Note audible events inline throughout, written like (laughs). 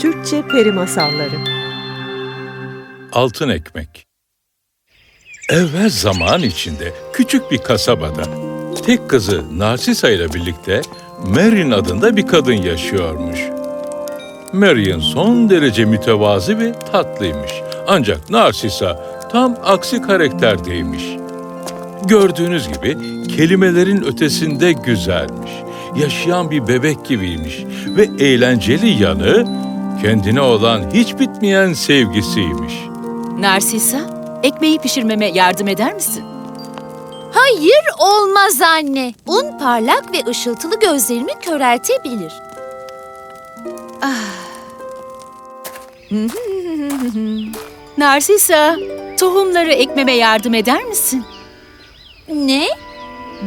Türkçe Peri Masalları Altın Ekmek Evvel zaman içinde küçük bir kasabada tek kızı Narsisa ile birlikte Marin adında bir kadın yaşıyormuş. Marion son derece mütevazi ve tatlıymış. Ancak Narsisa tam aksi karakterdeymiş. Gördüğünüz gibi kelimelerin ötesinde güzelmiş. Yaşayan bir bebek gibiymiş ve eğlenceli yanı kendine olan hiç bitmeyen sevgisiymiş. Narsisa, ekmeği pişirmeme yardım eder misin? Hayır olmaz anne. Un parlak ve ışıltılı gözlerimi köreltebilir. Narsisa, tohumları ekmeme yardım eder misin? Ne?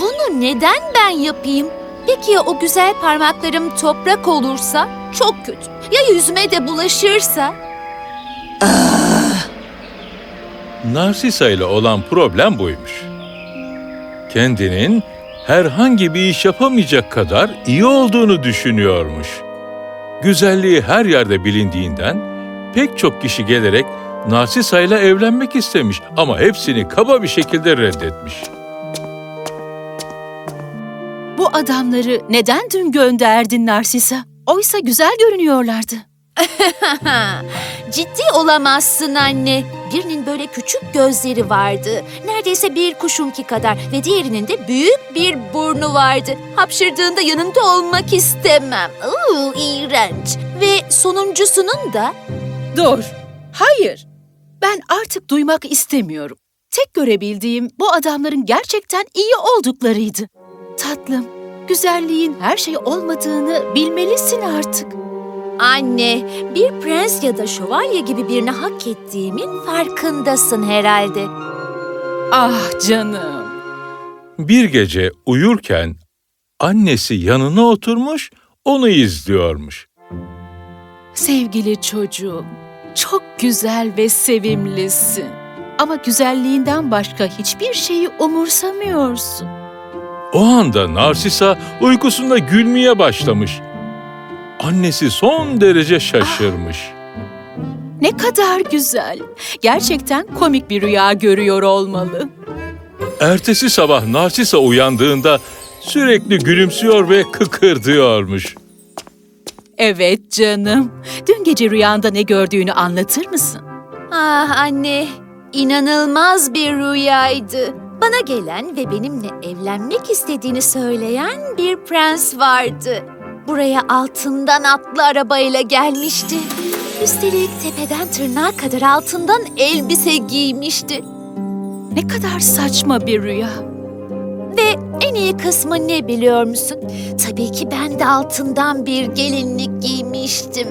Bunu neden ben yapayım? Peki ya o güzel parmaklarım toprak olursa? Çok kötü. Ya yüzüme de bulaşırsa? Narsisa ile olan problem buymuş. Kendinin herhangi bir iş yapamayacak kadar iyi olduğunu düşünüyormuş. Güzelliği her yerde bilindiğinden pek çok kişi gelerek Narsisa ile evlenmek istemiş ama hepsini kaba bir şekilde reddetmiş. Bu adamları neden dün gönderdin Narsisa? Oysa güzel görünüyorlardı. (laughs) Ciddi olamazsın anne. Birinin böyle küçük gözleri vardı. Neredeyse bir kuşunki kadar ve diğerinin de büyük bir burnu vardı. Hapşırdığında yanında olmak istemem. Uuu iğrenç. Ve sonuncusunun da Dur, hayır. Ben artık duymak istemiyorum. Tek görebildiğim bu adamların gerçekten iyi olduklarıydı. Tatlım, güzelliğin her şey olmadığını bilmelisin artık. Anne, bir prens ya da şövalye gibi birini hak ettiğimin farkındasın herhalde. Ah canım. Bir gece uyurken annesi yanına oturmuş, onu izliyormuş. Sevgili çocuğum, çok güzel ve sevimlisin. Ama güzelliğinden başka hiçbir şeyi umursamıyorsun. O anda Narsisa uykusunda gülmeye başlamış. Annesi son derece şaşırmış. Ne kadar güzel. Gerçekten komik bir rüya görüyor olmalı. Ertesi sabah Narsisa uyandığında sürekli gülümsüyor ve kıkırdıyormuş. Evet canım. Dün gece rüyanda ne gördüğünü anlatır mısın? Ah anne, inanılmaz bir rüyaydı. Bana gelen ve benimle evlenmek istediğini söyleyen bir prens vardı. Buraya altından atlı arabayla gelmişti. Üstelik tepeden tırnağa kadar altından elbise giymişti. Ne kadar saçma bir rüya. Ve en iyi kısmı ne biliyor musun? Tabii ki ben de altından bir gelinlik giymiştim.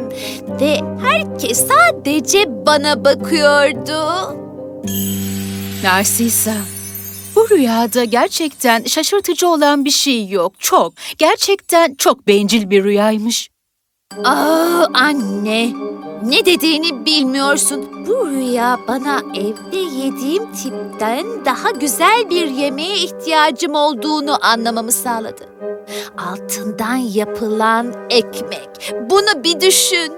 Ve herkes sadece bana bakıyordu. Narsisa, bu rüyada gerçekten şaşırtıcı olan bir şey yok. Çok, gerçekten çok bencil bir rüyaymış. Aa Ah, anne, ne dediğini bilmiyorsun. Bu rüya bana evde yediğim tipten daha güzel bir yemeğe ihtiyacım olduğunu anlamamı sağladı. Altından yapılan ekmek. Bunu bir düşün.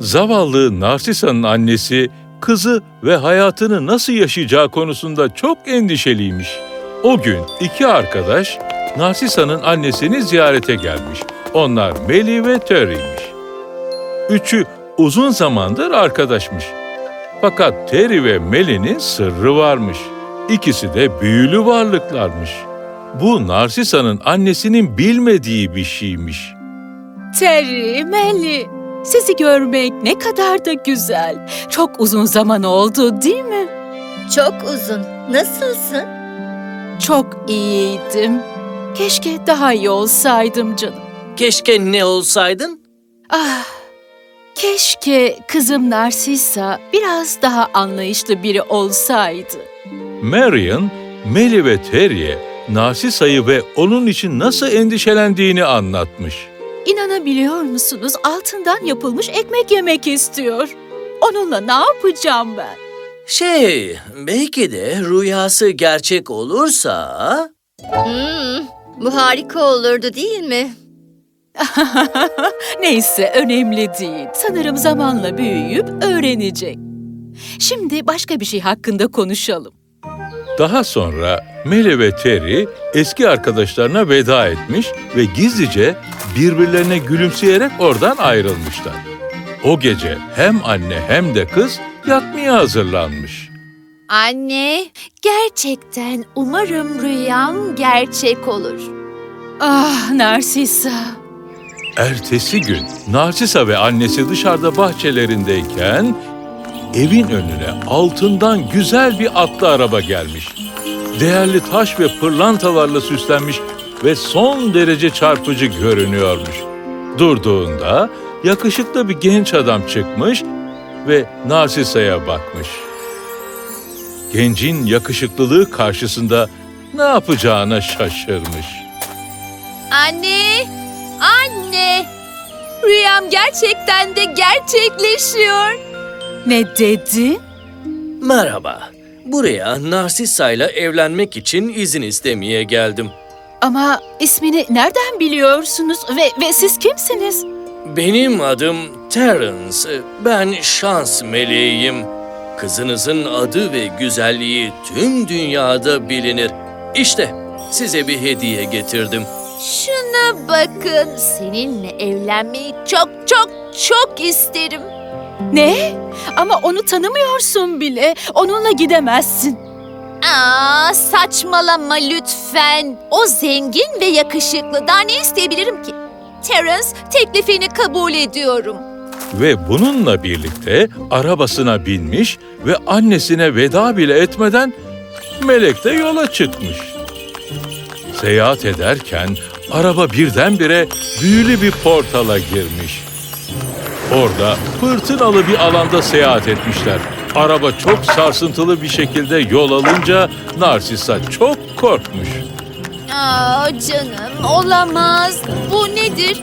Zavallı Narsisa'nın annesi kızı ve hayatını nasıl yaşayacağı konusunda çok endişeliymiş. O gün iki arkadaş Narsisa'nın annesini ziyarete gelmiş. Onlar Meli ve Terry'miş. Üçü uzun zamandır arkadaşmış. Fakat Terry ve Meli'nin sırrı varmış. İkisi de büyülü varlıklarmış. Bu Narsisa'nın annesinin bilmediği bir şeymiş. Terry, Melly, sizi görmek ne kadar da güzel. Çok uzun zaman oldu değil mi? Çok uzun. Nasılsın? Çok iyiydim. Keşke daha iyi olsaydım canım. Keşke ne olsaydın? Ah, keşke kızım Narsisa biraz daha anlayışlı biri olsaydı. Marion, Melly ve Terry'e Narsisa'yı ve onun için nasıl endişelendiğini anlatmış. İnanabiliyor musunuz altından yapılmış ekmek yemek istiyor. Onunla ne yapacağım ben? Şey, belki de rüyası gerçek olursa... Hmm, bu harika olurdu değil mi? (laughs) Neyse önemli değil. Sanırım zamanla büyüyüp öğrenecek. Şimdi başka bir şey hakkında konuşalım. Daha sonra Mele ve Terry eski arkadaşlarına veda etmiş ve gizlice birbirlerine gülümseyerek oradan ayrılmışlar. O gece hem anne hem de kız yatmaya hazırlanmış. Anne, gerçekten umarım rüyam gerçek olur. Ah Narsisa. Ertesi gün Narsisa ve annesi dışarıda bahçelerindeyken evin önüne altından güzel bir atlı araba gelmiş. Değerli taş ve pırlantalarla süslenmiş ve son derece çarpıcı görünüyormuş. Durduğunda yakışıklı bir genç adam çıkmış ve Narsisa'ya bakmış. Gencin yakışıklılığı karşısında ne yapacağına şaşırmış. Anne, anne! Rüyam gerçekten de gerçekleşiyor. Ne dedi? Merhaba. Buraya Narsissa ile evlenmek için izin istemeye geldim. Ama ismini nereden biliyorsunuz ve, ve siz kimsiniz? Benim adım Terence. Ben şans meleğiyim. Kızınızın adı ve güzelliği tüm dünyada bilinir. İşte size bir hediye getirdim. Şuna bakın, seninle evlenmeyi çok çok çok isterim. Ne? Ama onu tanımıyorsun bile. Onunla gidemezsin. Aa, saçmalama lütfen. O zengin ve yakışıklı. Daha ne isteyebilirim ki? Terence, teklifini kabul ediyorum. Ve bununla birlikte arabasına binmiş ve annesine veda bile etmeden Melek de yola çıkmış. Seyahat ederken araba birdenbire büyülü bir portala girmiş. Orada fırtınalı bir alanda seyahat etmişler. Araba çok sarsıntılı bir şekilde yol alınca Narsisa çok korkmuş. Aa, canım, olamaz. Bu nedir?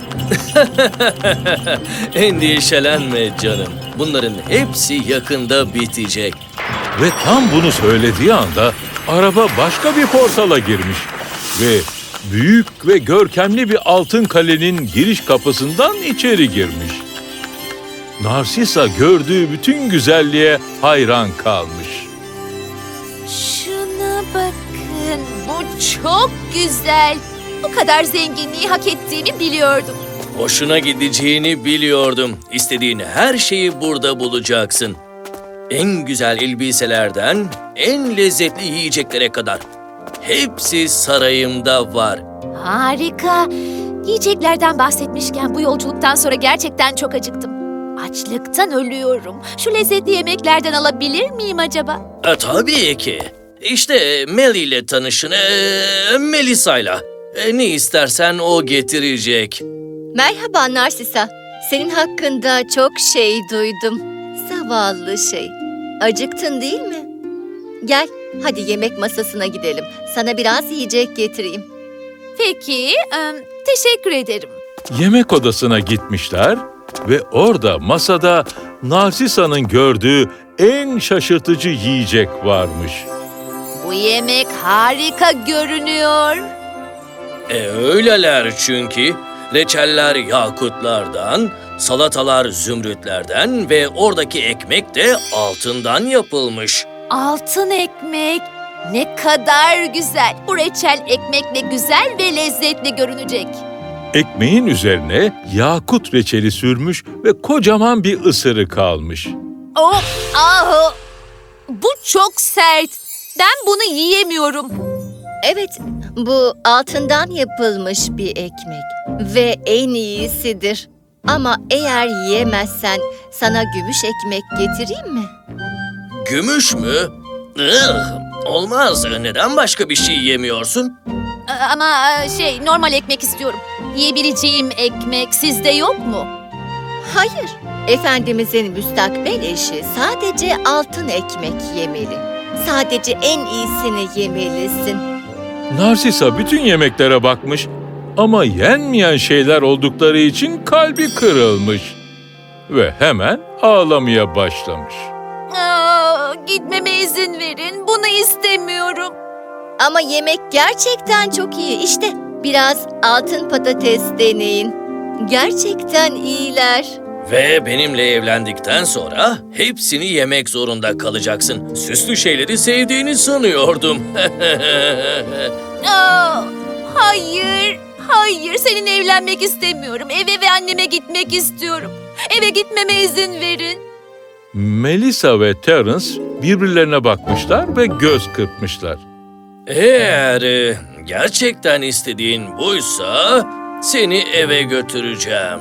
(laughs) Endişelenme canım. Bunların hepsi yakında bitecek. Ve tam bunu söylediği anda araba başka bir portala girmiş ve büyük ve görkemli bir altın kalenin giriş kapısından içeri girmiş. Narsisa gördüğü bütün güzelliğe hayran kalmış. Şuna bakın. Bu çok güzel. Bu kadar zenginliği hak ettiğimi biliyordum. Hoşuna gideceğini biliyordum. İstediğin her şeyi burada bulacaksın. En güzel elbiselerden en lezzetli yiyeceklere kadar. Hepsi sarayımda var. Harika. Yiyeceklerden bahsetmişken bu yolculuktan sonra gerçekten çok acıktım. Açlıktan ölüyorum. Şu lezzetli yemeklerden alabilir miyim acaba? E, tabii ki. İşte Melly ile tanışın. E, Melisa'yla. E, ne istersen o getirecek. Merhaba Narsisa. Senin hakkında çok şey duydum. Zavallı şey. Acıktın değil mi? Gel, hadi yemek masasına gidelim. Sana biraz yiyecek getireyim. Peki, em, teşekkür ederim. Yemek odasına gitmişler ve orada masada Narsisa'nın gördüğü en şaşırtıcı yiyecek varmış. Bu yemek harika görünüyor. E öyleler çünkü. Reçeller yakutlardan, salatalar zümrütlerden ve oradaki ekmek de altından yapılmış. Altın ekmek. Ne kadar güzel. Bu reçel ekmekle güzel ve lezzetli görünecek. Ekmeğin üzerine yakut reçeli sürmüş ve kocaman bir ısırık almış. Oh, ah, bu çok sert. Ben bunu yiyemiyorum. Evet, bu altından yapılmış bir ekmek ve en iyisidir. Ama eğer yiyemezsen sana gümüş ekmek getireyim mi? Gümüş mü? Ih, olmaz. Neden başka bir şey yemiyorsun? Ama şey normal ekmek istiyorum. Yiyebileceğim ekmek sizde yok mu? Hayır, Efendimizin müstakbel eşi sadece altın ekmek yemeli. Sadece en iyisini yemelisin. Narsisa bütün yemeklere bakmış ama yenmeyen şeyler oldukları için kalbi kırılmış ve hemen ağlamaya başlamış. Aa, gitmeme izin verin. Bunu istemiyorum. Ama yemek gerçekten çok iyi. İşte biraz altın patates deneyin. Gerçekten iyiler. Ve benimle evlendikten sonra hepsini yemek zorunda kalacaksın. Süslü şeyleri sevdiğini sanıyordum. (laughs) Aa, hayır, hayır. Seninle evlenmek istemiyorum. Eve ve anneme gitmek istiyorum. Eve gitmeme izin verin. Melissa ve Terence birbirlerine bakmışlar ve göz kırpmışlar. Eğer e, gerçekten istediğin buysa seni eve götüreceğim.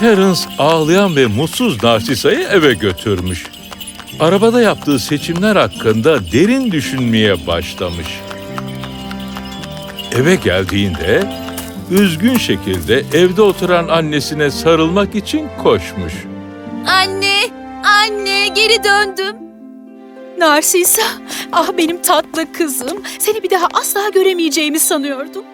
Terence ağlayan ve mutsuz Narsisa'yı eve götürmüş. Arabada yaptığı seçimler hakkında derin düşünmeye başlamış. Eve geldiğinde üzgün şekilde evde oturan annesine sarılmak için koşmuş. Anne, anne geri döndüm. Narsisa, ah benim tatlı kızım. Seni bir daha asla göremeyeceğimi sanıyordum.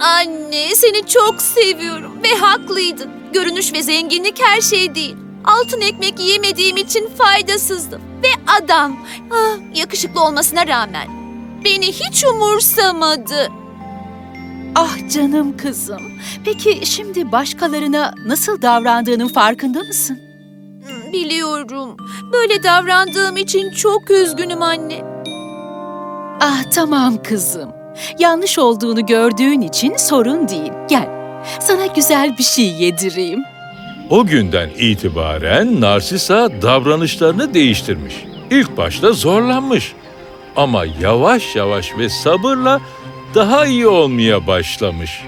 Anne seni çok seviyorum ve haklıydın. Görünüş ve zenginlik her şey değil. Altın ekmek yemediğim için faydasızdım. Ve adam, ah, yakışıklı olmasına rağmen beni hiç umursamadı. Ah canım kızım. Peki şimdi başkalarına nasıl davrandığının farkında mısın? Biliyorum. Böyle davrandığım için çok üzgünüm anne. Ah tamam kızım. Yanlış olduğunu gördüğün için sorun değil. Gel. Sana güzel bir şey yedireyim. O günden itibaren Narsisa davranışlarını değiştirmiş. İlk başta zorlanmış ama yavaş yavaş ve sabırla daha iyi olmaya başlamış.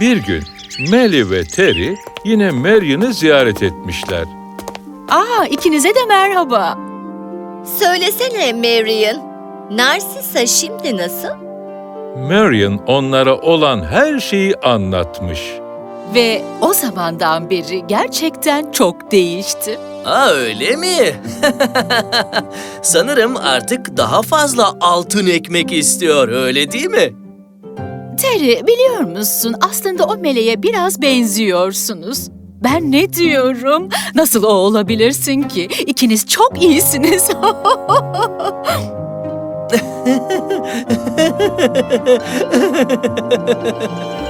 Bir gün Melly ve Terry yine Marion'ı ziyaret etmişler. Aa ikinize de merhaba. Söylesene Marion. Narsisa şimdi nasıl? Marion onlara olan her şeyi anlatmış. Ve o zamandan beri gerçekten çok değişti. Aa öyle mi? (laughs) Sanırım artık daha fazla altın ekmek istiyor öyle değil mi? Terry biliyor musun aslında o meleğe biraz benziyorsunuz. Ben ne diyorum? Nasıl o olabilirsin ki? İkiniz çok iyisiniz. (laughs) (laughs)